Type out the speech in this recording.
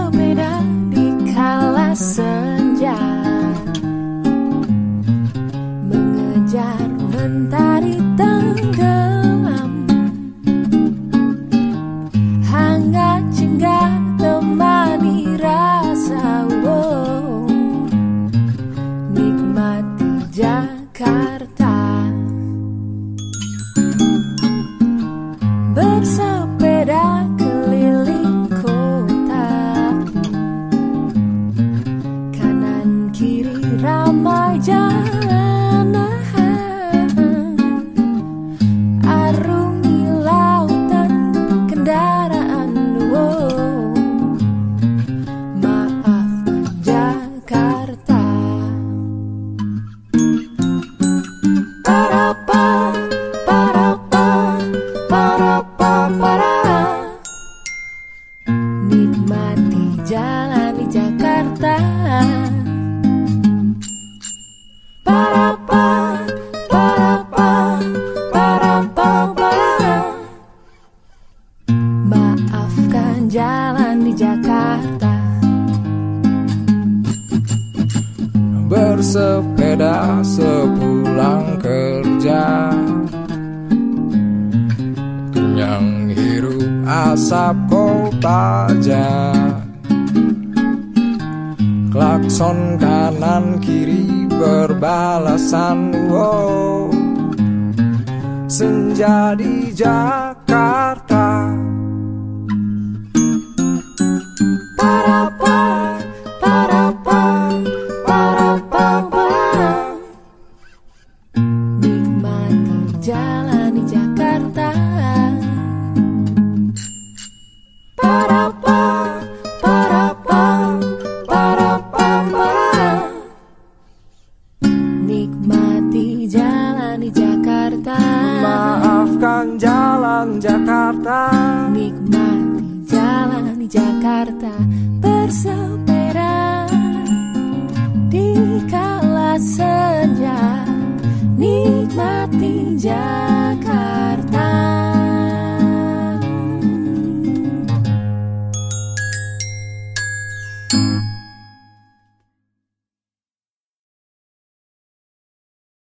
Bersepeda di kala senja. Mengejar mentari Nikmati jalan di Jakarta. Jalan di Jakarta. Bersepeda sepulang kerja. Kenyang hirup asap kota aja Klakson kanan kiri berbalasan wow. Senja di Jakarta jalan Jakarta. Nikmati jalan Jakarta Bersepeda. Di kala senja Nikmati jalan